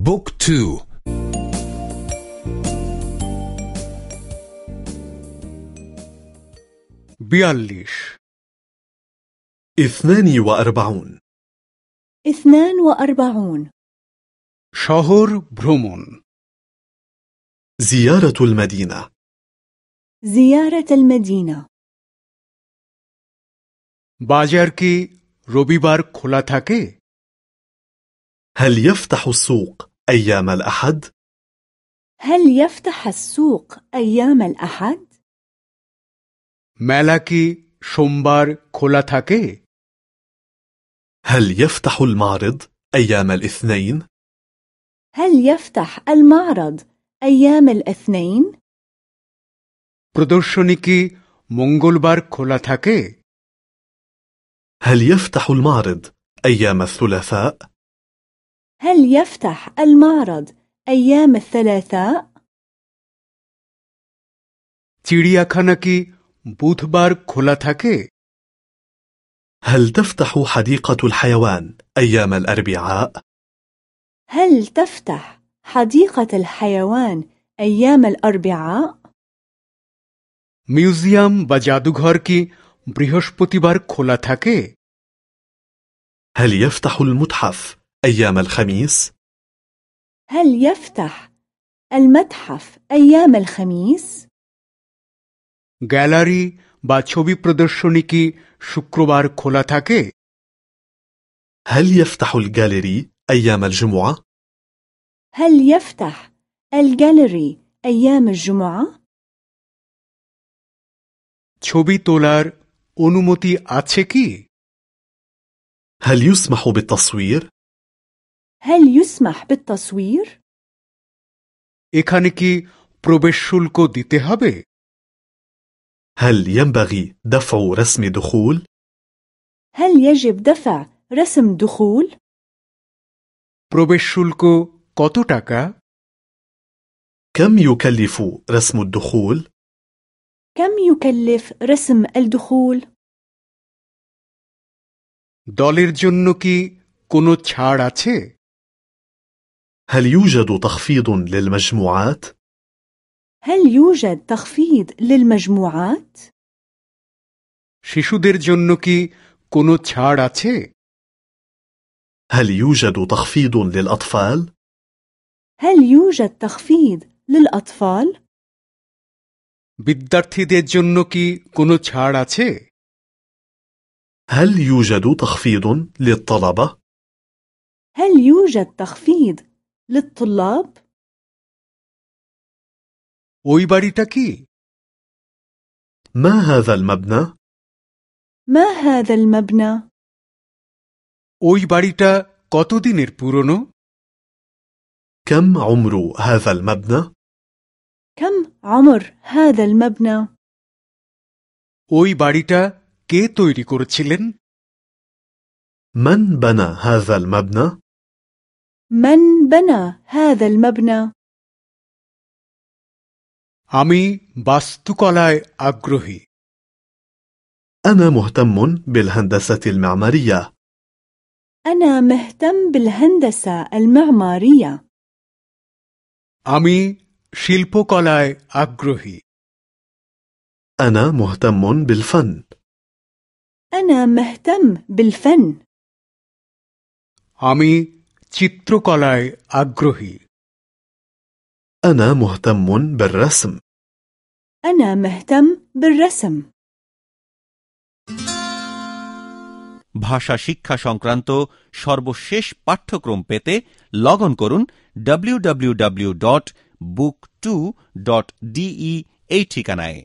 بوك تو بياليش اثنان وأربعون اثنان وأربعون شهر برمون زيارة المدينة زيارة المدينة বাজার কি রবিবার খোলা থাকে هل يفتح السوق أيام الأحد؟ هل يفتح السوق أيام الأحد؟ মেলা কি সোমবার খোলা থাকে هل يفتح المعرض أيام الاثنين؟ هل يفتح المعرض أيام الاثنين؟ প্রদর্শনী কি মঙ্গলবার খোলা থাকে هل يفتح المعرض أيام الثلاثاء؟ هل يفتح المعرض أيام الثلاثاء؟ চিড়িয়াখানা কি বুধবার খোলা থাকে هل تفتح حديقة الحيوان أيام الأربعاء؟ هل تفتح حديقة الحيوان أيام الأربعاء؟ মিউজিয়াম বা জাদুঘর কি বৃহস্পতিবার খোলা থাকে هل يفتح المتحف أيام الخميس؟ هل يفتح المتحف أيام الخميس؟ গ্যালারি বা ছবি প্রদর্শনী কি শুক্রবার খোলা থাকে هل يفتح الجاليري أيام الجمعة؟ هل يفتح الجاليري أيام الجمعة؟ ছবি তোলার অনুমতি আছে কি هل يسمح بالتصوير؟ هل يسمح بالتصوير؟ এখানে কি প্রবেশ শুল্ক দিতে হবে هل ينبغي دفع رسم دخول؟ هل يجب دفع رسم دخول؟ প্রবেশ শুল্ক কত টাকা كم يكلف رسم الدخول؟ كم يكلف رسم الدخول؟ দলের জন্য কি কোনো ছাড় আছে هل يوجد تخفيض للمجموعات؟ هل يوجد تخفيض للمجموعات؟ শিশুদের জন্য কি কোনো ছাড় আছে هل يوجد تخفيض للأطفال؟ هل يوجد تخفيض للأطفال؟ বিদ্যার্থীদের জন্য কি কোনো ছাড় আছে هل يوجد تخفيض للطلبة؟ هل يوجد تخفيض للطلاب؟ ওই বাড়িটা কি ما هذا المبنى؟ ما هذا المبنى؟ ওই বাড়িটা কতদিনের পুরনো كم عمر هذا المبنى؟ كم عمر هذا المبنى؟ ওই বাড়িটা কে তৈরি করেছিলেন من بنى هذا المبنى؟ من بنى هذا المبنى؟ আমি বাস্তুকলায় আগ্রহী أنا مهتم بالهندسة المعمارية أنا مهتم بالهندسة المعمارية আমি শিল্পকলায় আগ্রহী أنا مهتم بالفن أنا مهتم بالفن আমি চিত্রকলায় আগ্রহী أنا مهتم بالرسم أنا مهتم بالرسم ভাষা শিক্ষা সংক্রান্ত সর্বশেষ পাঠ্যক্রম পেতে লগ অন করুন www.book2.de এই ঠিকানায়